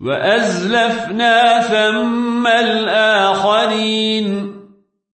وأزلفنا ثم الآخرين.